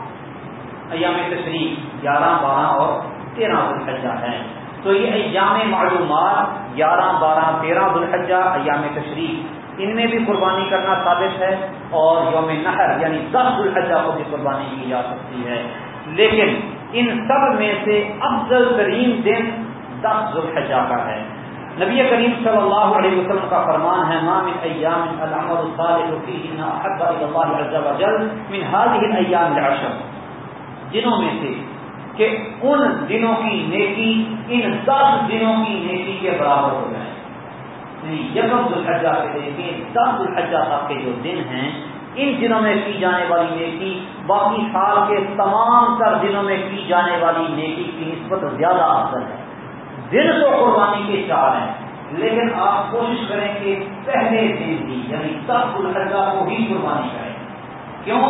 ایام تشریح گیارہ، بارہ اور تیرہ دلحجہ ہے تو یہ ایام معلومات، گیارہ، بارہ، تیرہ دلحجہ ایام تشریح ان میں بھی قربانی کرنا ثابت ہے اور یوم نہر یعنی دس دلحجہ کو بھی قربانی کی جا سکتی ہے۔ لیکن ان سب میں سے افضل ترین دن دس ذوالحجہ کا ہے۔ نبی کریم صلی اللہ علیہ وسلم کا فرمان ہے مام ایام العمل الصالح فیہ احب الى اللہ عز وجل من هذه الايام العشر. دنوں میں سے کہ ان دنوں کی نیکی، ان دس دنوں کی نیکی کے برابر ہو جائے۔ یعنی یکم ذوالحجہ سے لے کے دس ذوالحجہ تک کے جو دن ہیں، ان دنوں میں کی جانے والی نیکی، باقی سال کے تمام تر دنوں میں کی جانے والی نیکی کی نسبت زیادہ افضل ہے۔ دن تو قربانی کے چار ہیں لیکن آپ کوشش کریں کہ پہلے دن بھی یعنی دس الحجہ کو ہی قربانی کریں۔ کیوں؟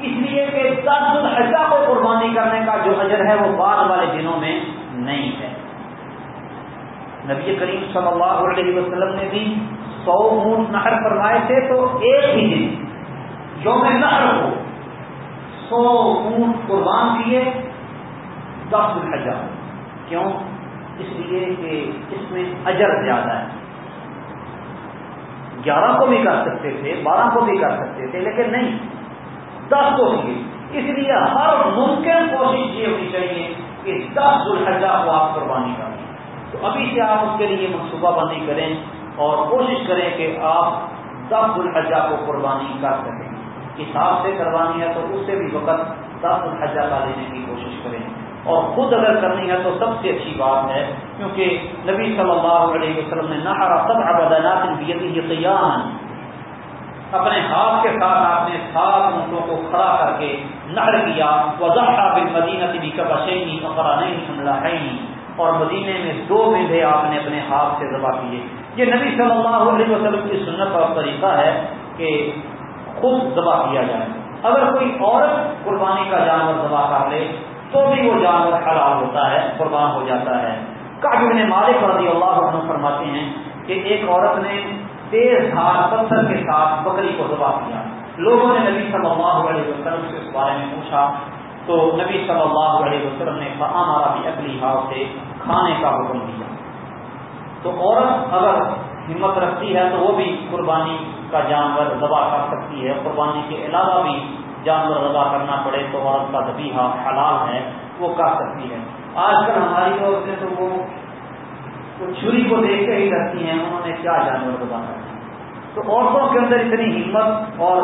اس لیے کہ دس الحجہ کو قربانی کرنے کا جو اجر ہے وہ بعد والے دنوں میں نہیں ہے۔ نبی کریم صلی اللہ علیہ وسلم نے بھی سو اونٹ نہر فرمائے تھے تو ایک ہی دن یوم نہر کو سو اونٹ قربان کیے دس الحجہ کیوں؟ اس لیے کہ اس میں اجر زیادہ ہے۔ گیارہ کو بھی کر سکتے تھے، بارہ کو بھی کر سکتے تھے، لیکن نہیں۔ دس کو بھی۔ اس لیے ہر ممکن کوشش یہ ہونی چاہیے کہ دس الحجہ کو آپ قربانی کریں تو ابھی سے آپ اس کے لیے منصوبہ بندی کریں اور کوشش کریں کہ آپ دس الحجہ کو قربانی کر سکیں۔ حساب سے کروانی ہے تو اس سے بھی وقت دس الحجہ کا لینے کی کوشش کریں۔ اور خود اگر کرنی ہے تو سب سے اچھی بات ہے، کیونکہ نبی صلی اللہ علیہ وسلم نے نہارا سب ابدانات بیتی قیام اپنے ہاتھ کے ساتھ آپ نے سات اونٹوں کو کھڑا کر کے نہر کیا۔ وضاح بن مدینہ بھی کب اشینی فقرا نہیں حملہ ہے اور مدینے میں دو میڈے آپ نے اپنے ہاتھ سے ذبح کیے۔ یہ نبی صلی اللہ علیہ وسلم کی سنت اور طریقہ ہے کہ خود ذبح کیا جائے۔ اگر کوئی عورت قربانی کا جانور ذبح کر لے تو بھی وہ جانور حلال ہوتا ہے، قربان ہو جاتا ہے۔ کافی نے مالک رضی اللہ عنہ فرماتے ہیں کہ ایک عورت نے تیز دھار پتھر کے ساتھ بکری کو دبا کیا۔ لوگوں نے نبی صلی اللہ علیہ وسلم سے اس بارے میں پوچھا۔ تو نبی صلی اللہ علیہ وسلم نے ہمارا بھی اگلی ہاؤ سے کھانے کا حکم دیا۔ تو عورت اگر ہمت رکھتی ہے تو وہ بھی قربانی کا جانور دبا کر سکتی ہے، قربانی کے علاوہ بھی جانور رضا کرنا پڑے، تو عورت کا دبیحا حلال ہے، وہ کر سکتی ہے۔ آج کل ہماری عورتیں تو وہ چھری کو دیکھ کے ہی رکھتی ہیں، انہوں نے کیا جانور رضا کرنا تو عورتوں کے اندر اتنی ہمت اور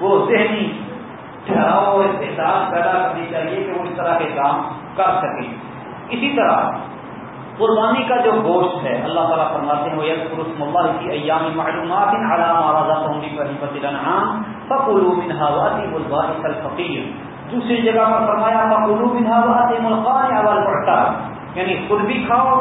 وہ ذہنی ٹھہراؤ اور احساس پیدا کرنی چاہیے کہ وہ اس طرح کے کام کر سکیں۔ اسی طرح قربانی کا جو گوشت ہے، اللہ تعالیٰ فرماتے ہیں وہ یس قرسم اللہ کی ایامی معلومات علامہ راضا ہوں گی فقلو منها واتیم الباعث الفقیر دوسری جگہ پر فرمایا فقلو منها واتیم القانع والمعتر یعنی خود بھی کھاؤ،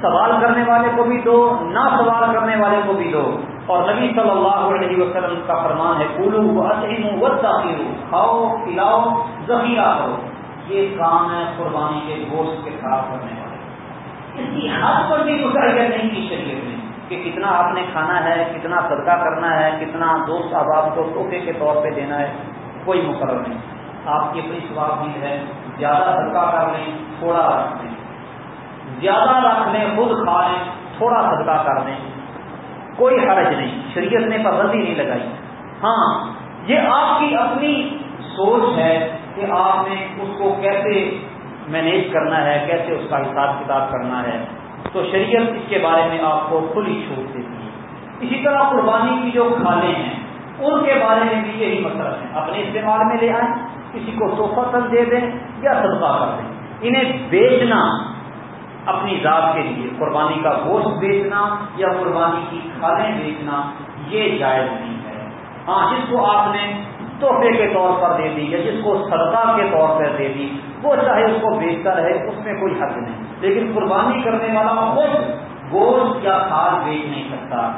سوال کرنے والے کو بھی دو نہ سوال کرنے والے کو بھی دو۔ اور نبی صلی اللہ علیہ وسلم کا فرمان ہے کولو واتیم والتاخیر کھاؤ، پلاؤ، ذخیرہ کرو۔ یہ کام ہے قربانی کے گوشت کے ساتھ کرنے والے اس کی حد پر بھی متعین نہیں کی شریعت میں کہ کتنا آپ نے کھانا ہے، کتنا صدقہ کرنا ہے، کتنا دوست احباب کو تحفے کے طور پہ دینا ہے، کوئی مقرر نہیں۔ آپ کی اپنی سواب بھی ہے، زیادہ صدقہ کر لیں، تھوڑا رکھ لیں۔ زیادہ رکھ لیں، خود کھا لیں، تھوڑا صدقہ کر لیں۔ کوئی حرج نہیں، شریعت نے پابندی نہیں لگائی۔ ہاں یہ آپ کی اپنی سوچ ہے کہ آپ نے اس کو کیسے مینیج کرنا ہے، کیسے اس کا حساب کتاب کرنا ہے۔ تو شریعت اس کے بارے میں آپ کو کھلی چھوٹ دیتی ہے۔ اسی طرح قربانی کی جو کھالے ہیں، ان کے بارے میں بھی یہی مطلب ہے۔ اپنے استعمال میں لے آئیں، کسی کو توحفہ تک دے دیں یا صدقہ کر دیں۔ انہیں بیچنا اپنی ذات کے لیے، قربانی کا گوشت بیچنا یا قربانی کی کھالیں بیچنا، یہ جائز نہیں ہے۔ ہاں جس کو آپ نے تحفے کے طور پر دے دی یا جس کو صدقہ کے طور پر دے دی وہ چاہے اس کو بیچتا رہے، اس میں کوئی حق نہیں۔ لیکن قربانی کرنے والا خود گوشت یا کھاد بیچ نہیں سکتا۔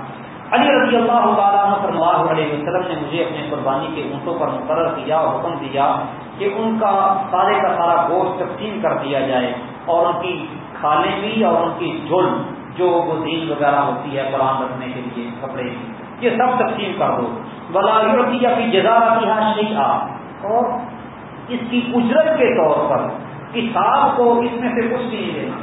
علی رضی اللہ تعالیٰ صلی اللہ علیہ وسلم نے مجھے اپنے قربانی کے اونٹوں پر مقرر کیا اور حکم دیا کہ ان کا سارے کا سارا گوشت تقسیم کر دیا جائے اور ان کی کھالیں بھی اور ان کی جھول جو وہ دین وغیرہ ہوتی ہے قرآن رکھنے کے لیے، کپڑے یہ سب تقسیم کر دو۔ بلا یا پھر جزارتی حاصل اور اس کی اجرت کے طور پر کتاب کو اس میں سے کچھ نہیں دینا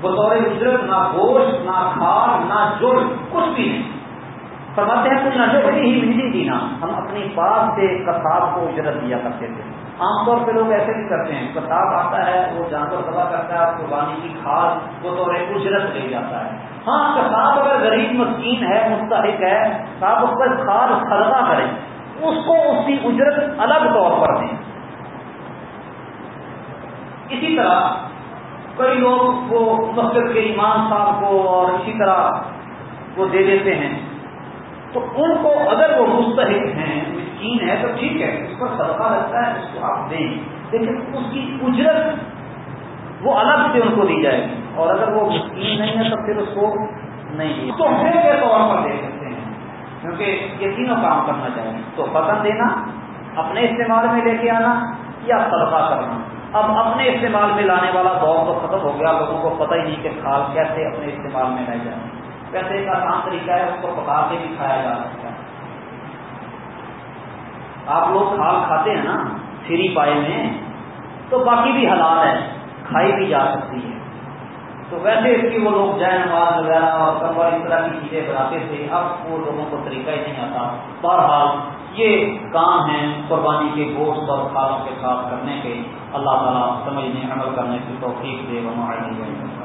بطور اجرت، نہ گوشت، نہ کھاد، نہ جڑ کچھ بھی نہیں۔ فرماتے ہیں کچھ نہ ہی نہیں دینا ہم اپنی پاس سے کتاب کو اجرت دیا کرتے تھے۔ عام طور پہ لوگ ایسے بھی کرتے ہیں، کتاب آتا ہے، وہ جانور دبا کرتا ہے، قربانی کی کھاد وہ اجرت لے جاتا ہے۔ ہاں کتاب اگر غریب مسکین ہے، مستحق ہے آپ اس پر کھاد خردا کریں۔ اس کو اس کی اجرت الگ طور پر دیں۔ اسی طرح کئی لوگ وہ مسجد کے امام صاحب کو اور اسی طرح وہ دے دیتے ہیں۔ تو ان کو اگر وہ مستحق ہیں، مسکین ہے تو ٹھیک ہے، اس پر صدقہ لگتا ہے، اس کو آپ دیں۔ لیکن اس کی اجرت وہ الگ سے ان کو دی جائے گی۔ اور اگر وہ مسکین نہیں ہے تو پھر اس کو نہیں تو کے طور پر دے سکتے ہیں، کیونکہ یہ تینوں کام کرنا چاہیے۔ تو فصل دینا، اپنے استعمال میں لے کے آنا یا صدقہ کرنا۔ اب اپنے استعمال میں لانے والا دور تو ختم ہو گیا، لوگوں کو پتہ ہی نہیں کہ کھال کیسے اپنے استعمال میں لے جائیں ویسے ایک آسان طریقہ ہے، اس کو پکا کے بھی کھایا جا سکتا ہے۔ آپ لوگ کھال کھاتے ہیں نا فری پائے میں، تو باقی بھی حلال ہے، کھائی بھی جا سکتی ہے۔ تو ویسے اس کی وہ لوگ جین نماز وغیرہ اور کمبر اس طرح کی چیزیں بناتے تھے، اب وہ لوگوں کو طریقہ ہی نہیں آتا۔ بہرحال یہ کام ہیں قربانی کے گوشت اور کھالوں کے ساتھ کرنے کے۔ اللہ تعالیٰ سمجھنے، عمل کرنے کی توفیق دے وہ